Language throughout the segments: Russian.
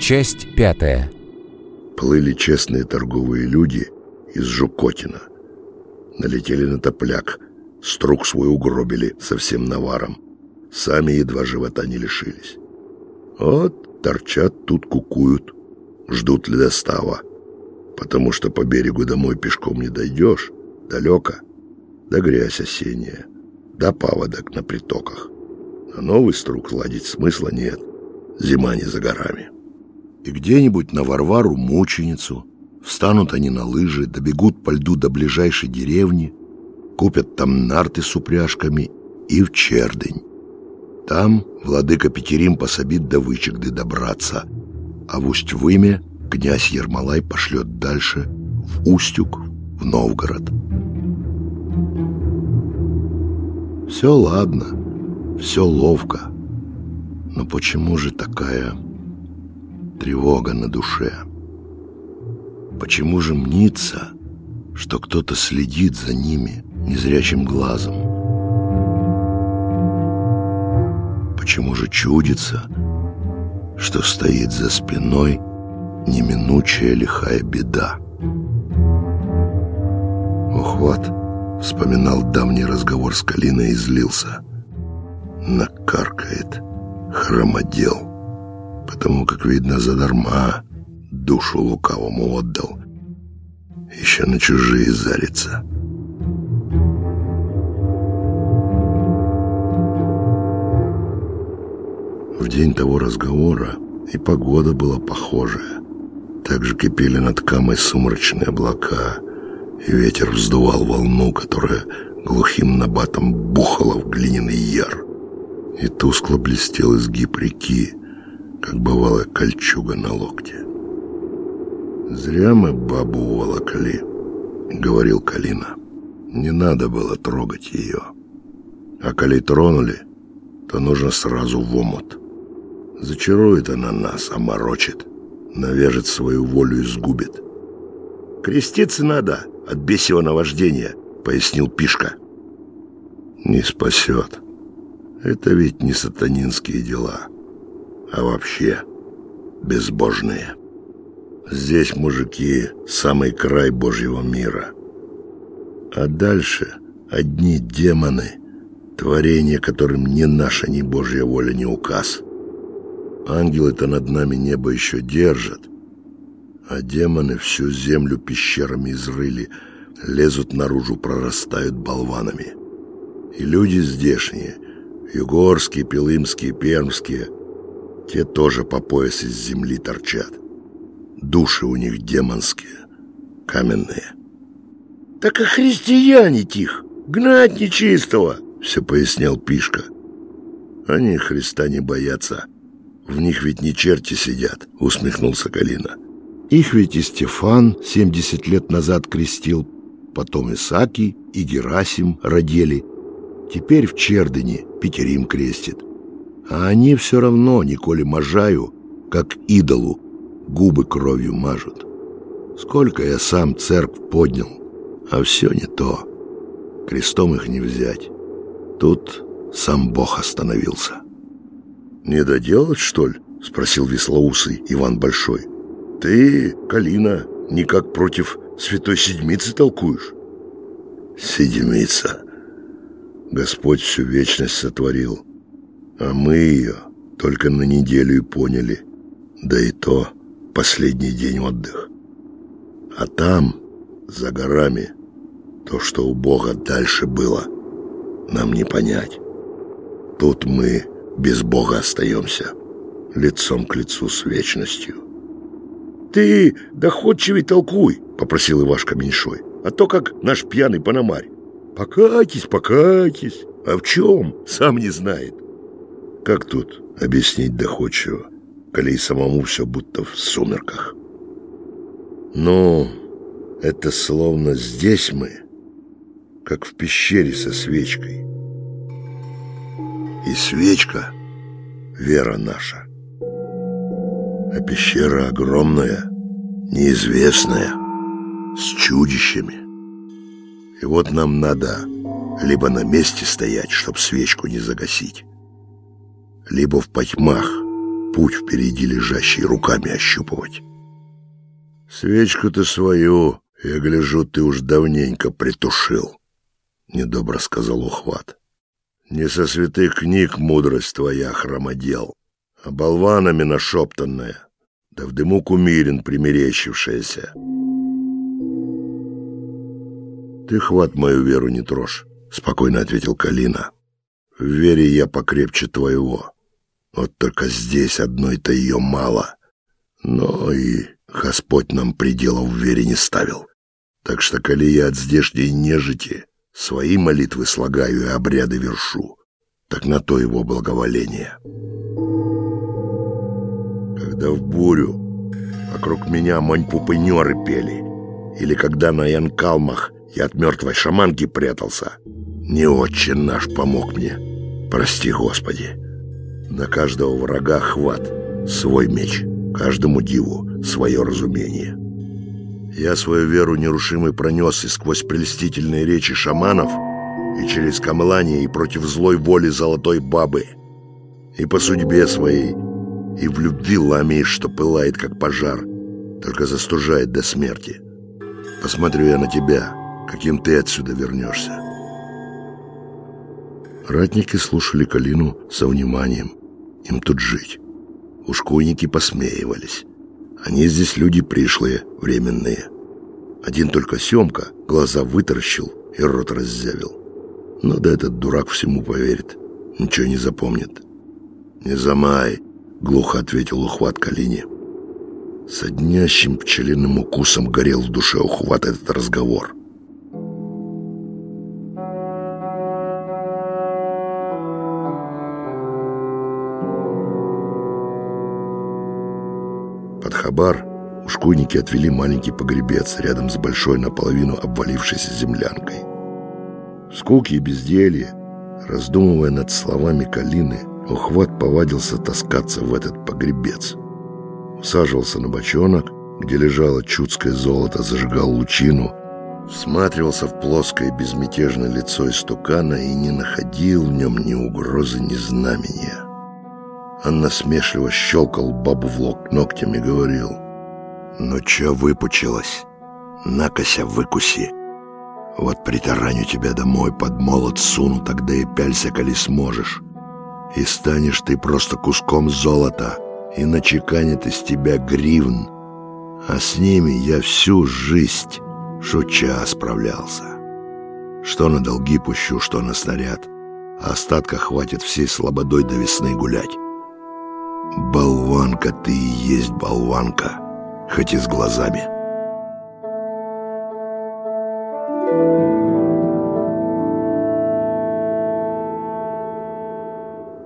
Часть пятая. Плыли честные торговые люди из Жукотина. Налетели на топляк, струк свой угробили со всем наваром. Сами едва живота не лишились. Вот торчат тут кукуют, ждут ледостава. Потому что по берегу домой пешком не дойдешь, далеко. Да грязь осенняя, да паводок на притоках. На новый струк ладить смысла нет. Зима не за горами. И где-нибудь на Варвару мученицу встанут они на лыжи, добегут по льду до ближайшей деревни, купят там нарты с упряжками и в Чердень. Там владыка Петерим пособит до Вычегды добраться, а в Усть-Выме князь Ермолай пошлет дальше в Устюг, в Новгород. Все ладно, все ловко, но почему же такая тревога на душе? Почему же мнится, что кто-то следит за ними незрячим глазом? Почему же чудится, что стоит за спиной неминучая лихая беда? Ох, вот, вспоминал давний разговор с Калиной и злился. Накаркает, хромодел, потому как, видно, задарма душу лукавому отдал. Еще на чужие зарится. В день того разговора и погода была похожая. Также кипели над Камой сумрачные облака, и ветер вздувал волну, которая глухим набатом бухала в глиняный яр. И тускло блестел изгиб реки, как бывалая кольчуга на локте. «Зря мы бабу уволокли», — говорил Калина. «Не надо было трогать ее. А коли тронули, то нужно сразу в омут». Зачарует она нас, оморочит, навяжет свою волю и сгубит. «Креститься надо от бесего наваждения», — пояснил Пишка. «Не спасет. Это ведь не сатанинские дела, а вообще безбожные. Здесь мужики — самый край Божьего мира. А дальше одни демоны, творение которым ни наша, ни Божья воля не указ». Ангелы-то над нами небо еще держат, а демоны всю землю пещерами изрыли, лезут наружу, прорастают болванами. И люди здешние, югорские, пилымские, пермские, те тоже по пояс из земли торчат. Души у них демонские, каменные. «Так и христиане тих, гнать нечистого!» — все пояснял Пишка. Они Христа не боятся, — в них ведь не черти сидят, усмехнулся Калина. Их ведь и Стефан 70 лет назад крестил, потом Исаки и Герасим родили. Теперь в Чердыне Петерим крестит. А они все равно, Николе Можаю, как идолу, губы кровью мажут. Сколько я сам церковь поднял, а все не то. Крестом их не взять. Тут сам Бог остановился. «Не доделать, что ли?» — спросил веслоусый Иван Большой. «Ты, Калина, никак против святой седмицы толкуешь?» «Седмица. Господь всю вечность сотворил, а мы ее только на неделю и поняли, да и то последний день отдых. А там, за горами, то, что у Бога дальше было, нам не понять. Тут мы без Бога остаемся, лицом к лицу с вечностью. «Ты доходчивей толкуй», — попросил Ивашка Меньшой, «а то как наш пьяный панамарь. Покайтесь, покайтесь. А в чем? Сам не знает». Как тут объяснить доходчиво, коли и самому все будто в сумерках? Ну, это словно здесь мы, как в пещере со свечкой. И свечка — вера наша. А пещера огромная, неизвестная, с чудищами. И вот нам надо либо на месте стоять, чтоб свечку не загасить, либо в потьмах путь впереди лежащий руками ощупывать. Свечку ты свою, я гляжу, ты уж давненько притушил, — недобро сказал ухват. Не со святых книг мудрость твоя, хромодел, а болванами нашептанная, да в дыму кумирин примерещившаяся. Ты, хват, мою веру не трожь, — спокойно ответил Калина. В вере я покрепче твоего. Вот только здесь одной-то ее мало. Но и Господь нам пределов в вере не ставил. Так что, коли я от здешней нежити свои молитвы слагаю и обряды вершу, так на то его благоволение. Когда в бурю вокруг меня монь-пупынеры пели, или когда на Янкалмах я от мертвой шаманки прятался, не очень наш помог мне. Прости, Господи. На каждого врага хват свой меч, каждому диву свое разумение. Я свою веру нерушимой пронес и сквозь прельстительные речи шаманов, и через камлание, и против злой воли золотой бабы, и по судьбе своей, и в любви ламеешь, что пылает, как пожар, только застужает до смерти. Посмотрю я на тебя, каким ты отсюда вернешься. Ратники слушали Калину со вниманием. Им тут жить. Ушкуйники посмеивались. Они здесь люди пришлые, временные. Один только Семка глаза вытаращил и рот раззявил. Но да этот дурак всему поверит. Ничего не запомнит. «Не замай», — глухо ответил ухват Калине. Соднящим пчелиным укусом горел в душе ухват этот разговор — хабар ушкуйники отвели маленький погребец рядом с большой наполовину обвалившейся землянкой. В скуке и безделье, раздумывая над словами Калины, Ухват повадился таскаться в этот погребец. Усаживался на бочонок, где лежало чудское золото, зажигал лучину, всматривался в плоское безмятежное лицо истукана и не находил в нем ни угрозы, ни знамения. Он насмешливо щелкал бабу в лок ногтем и говорил. «Ну чё выпучилась? Накося выкуси. Вот притараню тебя домой, под молот суну, тогда и пялься, коли сможешь. И станешь ты просто куском золота, и начеканит из тебя гривн. А с ними я всю жизнь, шуча, справлялся. Что на долги пущу, что на снаряд. А остатка хватит всей слободой до весны гулять». Болванка ты и есть болванка, хоть и с глазами.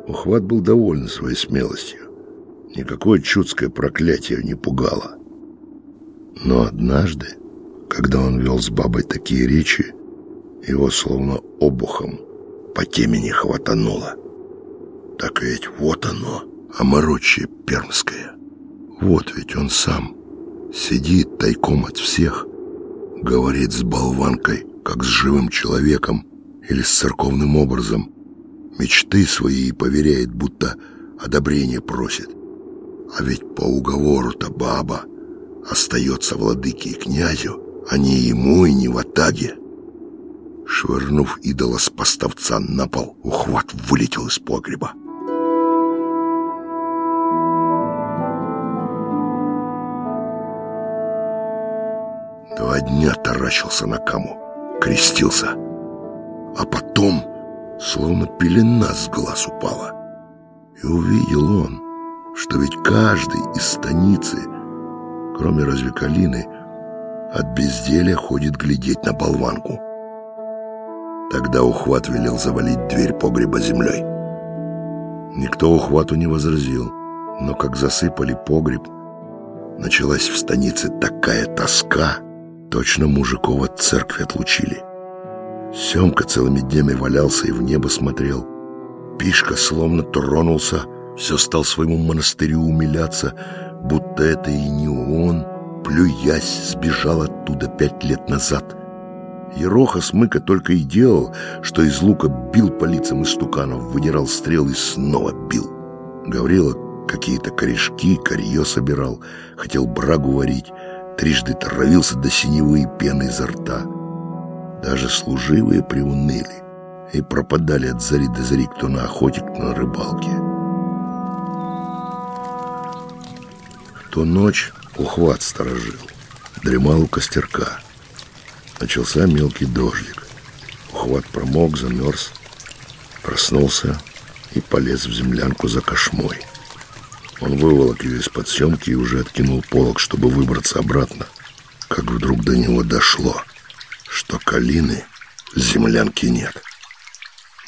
Ухват был доволен своей смелостью. Никакое чудское проклятие не пугало. Но однажды, когда он вел с бабой такие речи, его словно обухом по темени хватануло. Так ведь вот оно — оморочье пермское. Вот ведь он сам сидит тайком от всех, говорит с болванкой, как с живым человеком или с церковным образом, мечты свои поверяет, будто одобрение просит. А ведь по уговору-то баба остается владыке и князю, а не ему и не в атаге. Швырнув идола с поставца на пол, ухват вылетел из погреба. Два дня таращился на каму, крестился. А потом, словно пелена с глаз упала. И увидел он, что ведь каждый из станицы, кроме разве Калины, от безделия ходит глядеть на болванку. Тогда ухват велел завалить дверь погреба землей. Никто ухвату не возразил, но как засыпали погреб, началась в станице такая тоска, Точно мужиков от церкви отлучили. Семка целыми днями валялся и в небо смотрел. Пишка словно тронулся, все стал своему монастырю умиляться, будто это и не он, плюясь, сбежал оттуда пять лет назад. Ероха Смыка только и делал, что из лука бил по лицам истуканов, выдирал стрел и снова бил. Гаврила какие-то корешки, корье собирал, хотел брагу варить, трижды травился до синевы и пены изо рта. Даже служивые приуныли и пропадали от зари до зари кто на охоте, кто на рыбалке. В ту ночь ухват сторожил, дремал у костерка. Начался мелкий дождик. Ухват промок, замерз, проснулся и полез в землянку за кошмой. Он выволок ее из-под съемки и уже откинул полок, чтобы выбраться обратно, как вдруг до него дошло, что Калины в землянке нет.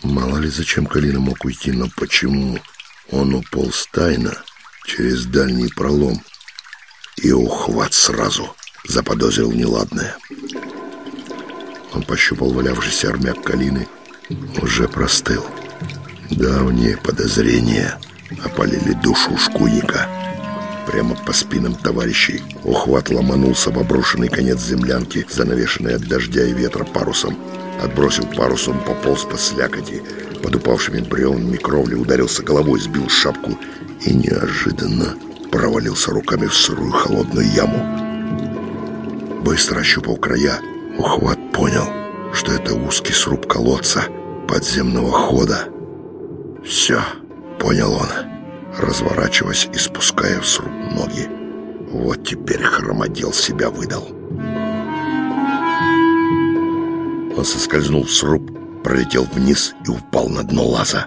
Мало ли зачем Калина мог уйти, но почему он уполз тайно через дальний пролом и ухват сразу заподозрил неладное. Он пощупал валявшийся армяк Калины, уже простыл. Давние подозрения опалили душу шкуйника. Прямо по спинам товарищей ухват ломанулся в оброшенный конец землянки, занавешенный от дождя и ветра парусом. Отбросил парус, он пополз по слякоти. Под упавшими бревнами кровли ударился головой, сбил шапку и неожиданно провалился руками в сырую холодную яму. Быстро ощупал края. Ухват понял, что это узкий сруб колодца подземного хода. «Все», — понял он, разворачиваясь и спуская в сруб ноги. Вот теперь хромодел себя выдал. Он соскользнул в сруб, пролетел вниз и упал на дно лаза.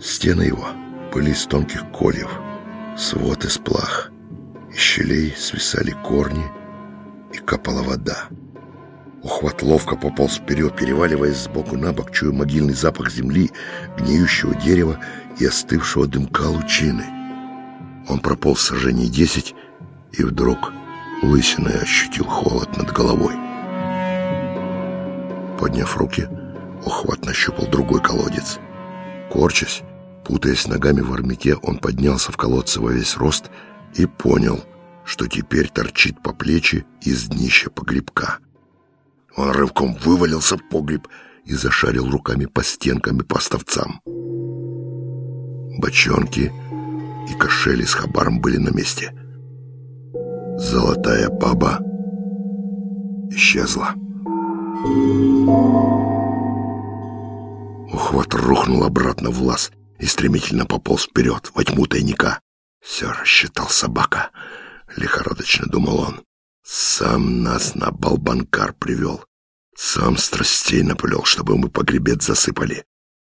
Стены его были из тонких кольев, свод из плах. Из щелей свисали корни и капала вода. Ухват ловко пополз вперед, переваливаясь сбоку на бок, чуя могильный запах земли, гниющего дерева и остывшего дымка лучины. Он прополз сожжений десять и вдруг лысиной ощутил холод над головой. Подняв руки, ухват нащупал другой колодец. Корчась, путаясь ногами в армяке, он поднялся в колодце во весь рост и понял, что теперь торчит по плечи из днища погребка. Он рывком вывалился в погреб и зашарил руками по стенкам и по ставцам. Бочонки и кошели с хабаром были на месте. Золотая баба исчезла. Ухват рухнул обратно в лаз и стремительно пополз вперед, во тьму тайника. Все рассчитал собака, лихорадочно думал он. Сам нас на Балбанкар привел. Сам страстей напылел, чтобы мы погребец засыпали.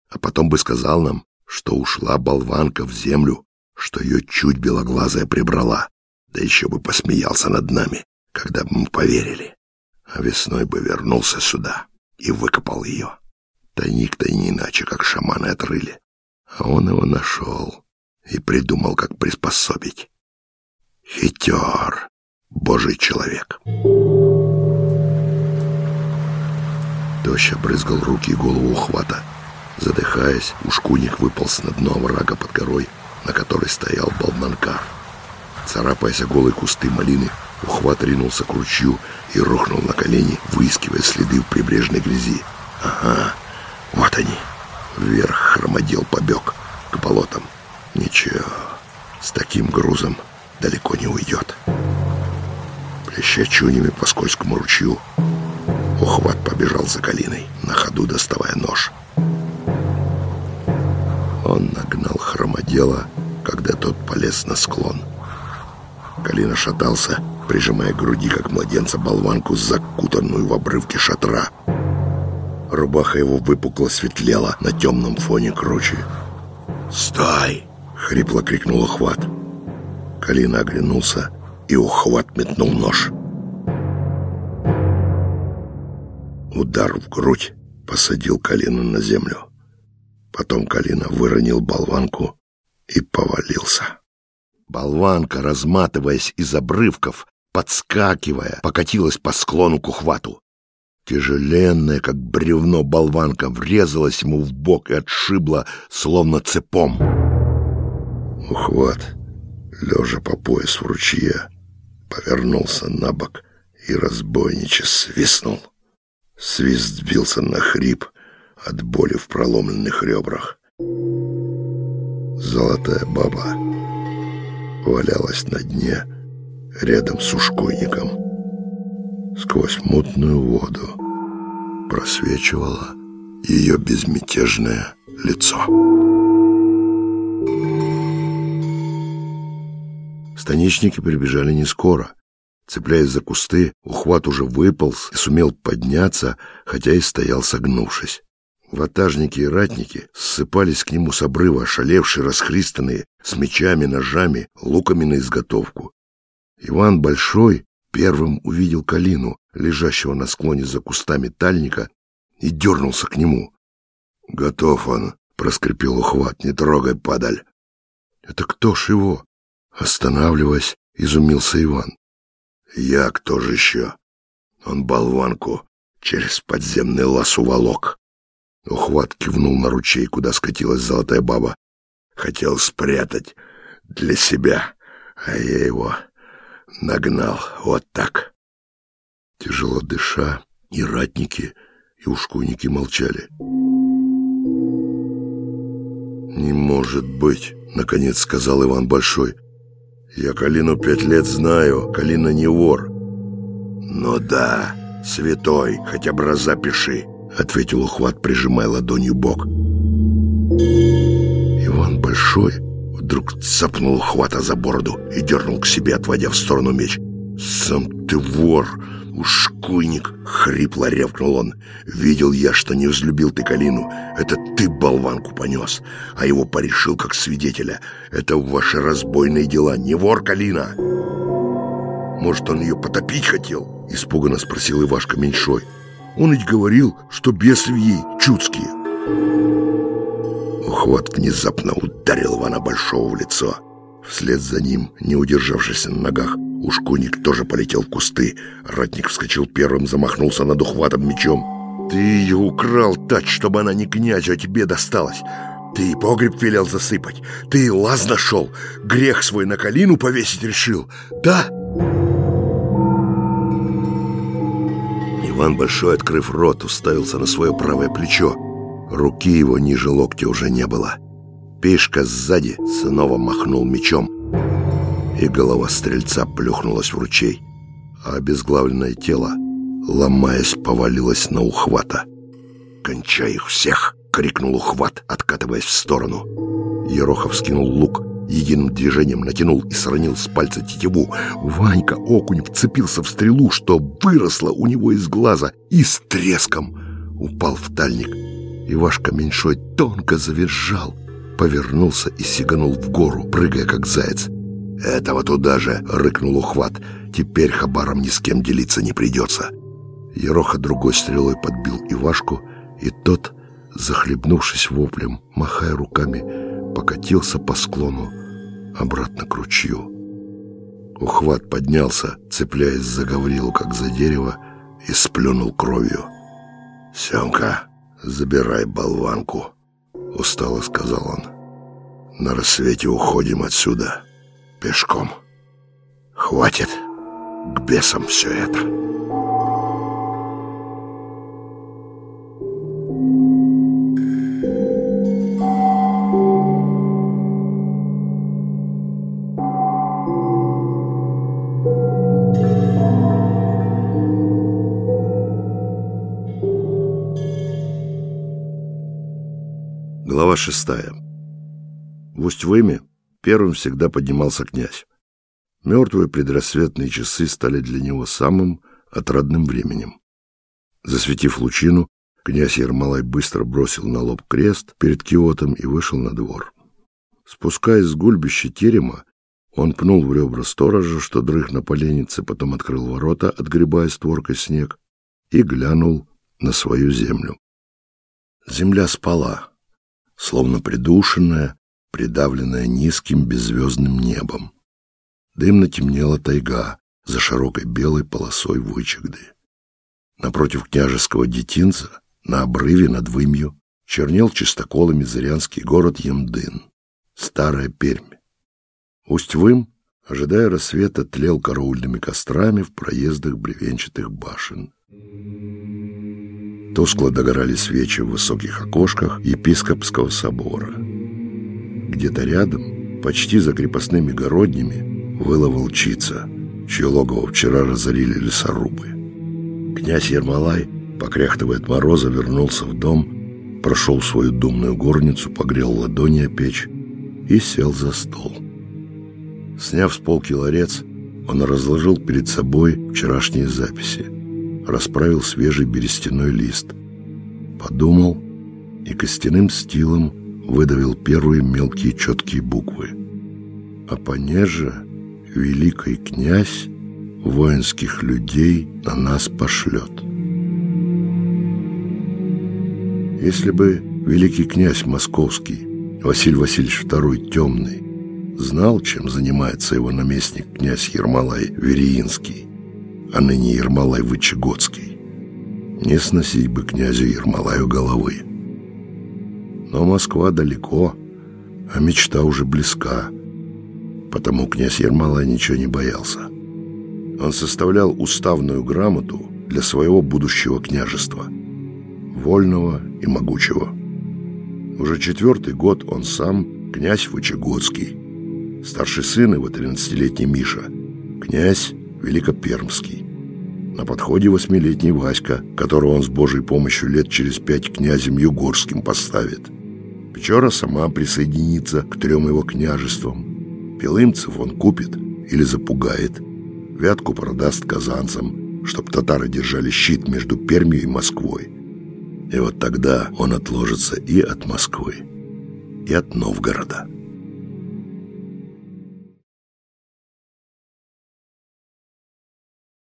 А потом бы сказал нам, что ушла болванка в землю, что ее чуть белоглазая прибрала. Да еще бы посмеялся над нами, когда бы мы поверили а весной бы вернулся сюда и выкопал ее. Тайник-то не иначе, как шаманы отрыли. А он его нашел и придумал, как приспособить. Хитер, божий человек. Дождь обрызгал руки и голову ухвата. Задыхаясь, ушкуник выполз на дно врага под горой, на которой стоял Балманкар. Царапаясь о голые кусты малины, ухват ринулся к ручью и рухнул на колени, выискивая следы в прибрежной грязи. Ага, вот они. Вверх хромодел побег к болотам. Ничего, с таким грузом далеко не уйдет. Плеща чунями по скользкому ручью, ухват побежал за калиной, на ходу доставая нож. Он нагнал хромодела, когда тот полез на склон. Калина шатался, прижимая к груди, как младенца, болванку, закутанную в обрывке шатра. Рубаха его выпукло светлела на темном фоне кручи. «Стой!» — хрипло крикнул Ухват. Калина оглянулся, и Ухват метнул нож. Удар в грудь посадил Калину на землю. Потом Калина выронил болванку и повалился. Болванка, разматываясь из обрывков, подскакивая, покатилась по склону к ухвату. Тяжеленная, как бревно, болванка врезалась ему в бок и отшибла, словно цепом. Ухват, лежа по пояс в ручье, повернулся на бок и разбойниче свистнул. Свист сбился на хрип от боли в проломленных ребрах. Золотая баба валялась на дне рядом с ушкуйником. Сквозь мутную воду просвечивало ее безмятежное лицо. Станичники прибежали не скоро. Цепляясь за кусты, ухват уже выполз и сумел подняться, хотя и стоял согнувшись. Ватажники и ратники ссыпались к нему с обрыва, ошалевшие, расхристанные, с мечами, ножами, луками на изготовку. Иван Большой первым увидел Калину, лежащего на склоне за кустами тальника, и дернулся к нему. — Готов он, — проскрипел ухват, — не трогай, падаль. — Это кто ж его? Останавливаясь, изумился Иван. — Я кто же еще? Он болванку через подземный лаз уволок. Ухват кивнул на ручей, куда скатилась золотая баба. Хотел спрятать для себя, а я его нагнал вот так. Тяжело дыша, и ратники, и ушкуйники молчали. «Не может быть!» — наконец сказал Иван Большой. «Я Калину пять лет знаю, Калина не вор». «Ну да, святой, хотя бы раз запиши», — ответил ухват, прижимая ладонью бок. Иван Большой вдруг цапнул ухвата за бороду и дернул к себе, отводя в сторону меч. «Сам ты вор, ушкуйник!» — хрипло ревкнул он. «Видел я, что не взлюбил ты Калину. Это ты болванку понес, а его порешил как свидетеля. Это ваши разбойные дела, не вор Калина!» «Может, он ее потопить хотел?» — испуганно спросил Ивашка Меньшой. Он ведь говорил, что бесы в ей чудские. Ухват внезапно ударил Ивана Большого в лицо. Вслед за ним, не удержавшись на ногах, ушкуник тоже полетел в кусты. Ратник вскочил первым, замахнулся над ухватом мечом. «Ты ее украл так, чтобы она не князю, а тебе досталась!» Ты погреб велел засыпать, ты лаз нашел, грех свой на калину повесить решил, да?» Иван Большой, открыв рот, уставился на свое правое плечо. Руки его ниже локтя уже не было. Пешка сзади снова махнул мечом, и голова стрельца плюхнулась в ручей, а обезглавленное тело, ломаясь, повалилось на ухвата. «Кончай их всех!» — крикнул ухват, откатываясь в сторону. Ерохов скинул лук, единым движением натянул и сранил с пальца тетиву. Ванька окунь вцепился в стрелу, что выросла у него из глаза, и с треском упал в тальник. Ивашка меньшой тонко завизжал, повернулся и сиганул в гору, прыгая как заяц. «Этого туда же!» — рыкнул ухват. «Теперь хабаром ни с кем делиться не придется». Ероха другой стрелой подбил Ивашку, и тот, захлебнувшись воплем, махая руками, покатился по склону обратно к ручью. Ухват поднялся, цепляясь за Гаврилу, как за дерево, и сплюнул кровью. «Семка, забирай болванку», — устало сказал он. «На рассвете уходим отсюда пешком. Хватит к бесам все это». Глава шестая. В Усть-Выме первым всегда поднимался князь. Мертвые предрассветные часы стали для него самым отрадным временем. Засветив лучину, князь Ермолай быстро бросил на лоб крест перед киотом и вышел на двор. Спускаясь с гульбища терема, он пнул в ребра сторожа, что дрых на поленнице, потом открыл ворота, отгребая створкой снег, и глянул на свою землю. Земля спала, словно придушенная, придавленная низким беззвездным небом. Дымно темнела тайга за широкой белой полосой вычегды. Напротив княжеского детинца, на обрыве над Вымью, чернел чистоколами зырянский город Ямдын, старая Пермь. Усть-Вым, ожидая рассвета, тлел караульными кострами в проездах бревенчатых башен. Тускло догорали свечи в высоких окошках епископского собора. Где-то рядом, Почти за крепостными городнями выла волчица, чье логово вчера разорили лесорубы. Князь Ермолай, покряхтывая от мороза, вернулся в дом, прошел свою думную горницу, погрел ладони о печь и сел за стол. Сняв с полки ларец, он разложил перед собой вчерашние записи, расправил свежий берестяной лист, подумал и костяным стилом выдавил первые мелкие четкие буквы. А понеже великий князь воинских людей на нас пошлет. Если бы великий князь московский Василий Васильевич II Темный знал, чем занимается его наместник князь Ермолай Вереинский, а ныне Ермолай Вычегодский, не сносить бы князю Ермолаю головы. Но Москва далеко, а мечта уже близка, потому князь Ермолай ничего не боялся. Он составлял уставную грамоту для своего будущего княжества, вольного и могучего. Уже четвертый год он сам князь Вычегодский, Старший сын его, 13-летний Миша, князь Великопермский. На подходе восьмилетний Васька, которого он с Божьей помощью лет через пять князем Югорским поставит. Печора сама присоединится к трем его княжествам. Пилымцев он купит или запугает. Вятку продаст казанцам, чтоб татары держали щит между Пермью и Москвой. И вот тогда он отложится и от Москвы, и от Новгорода.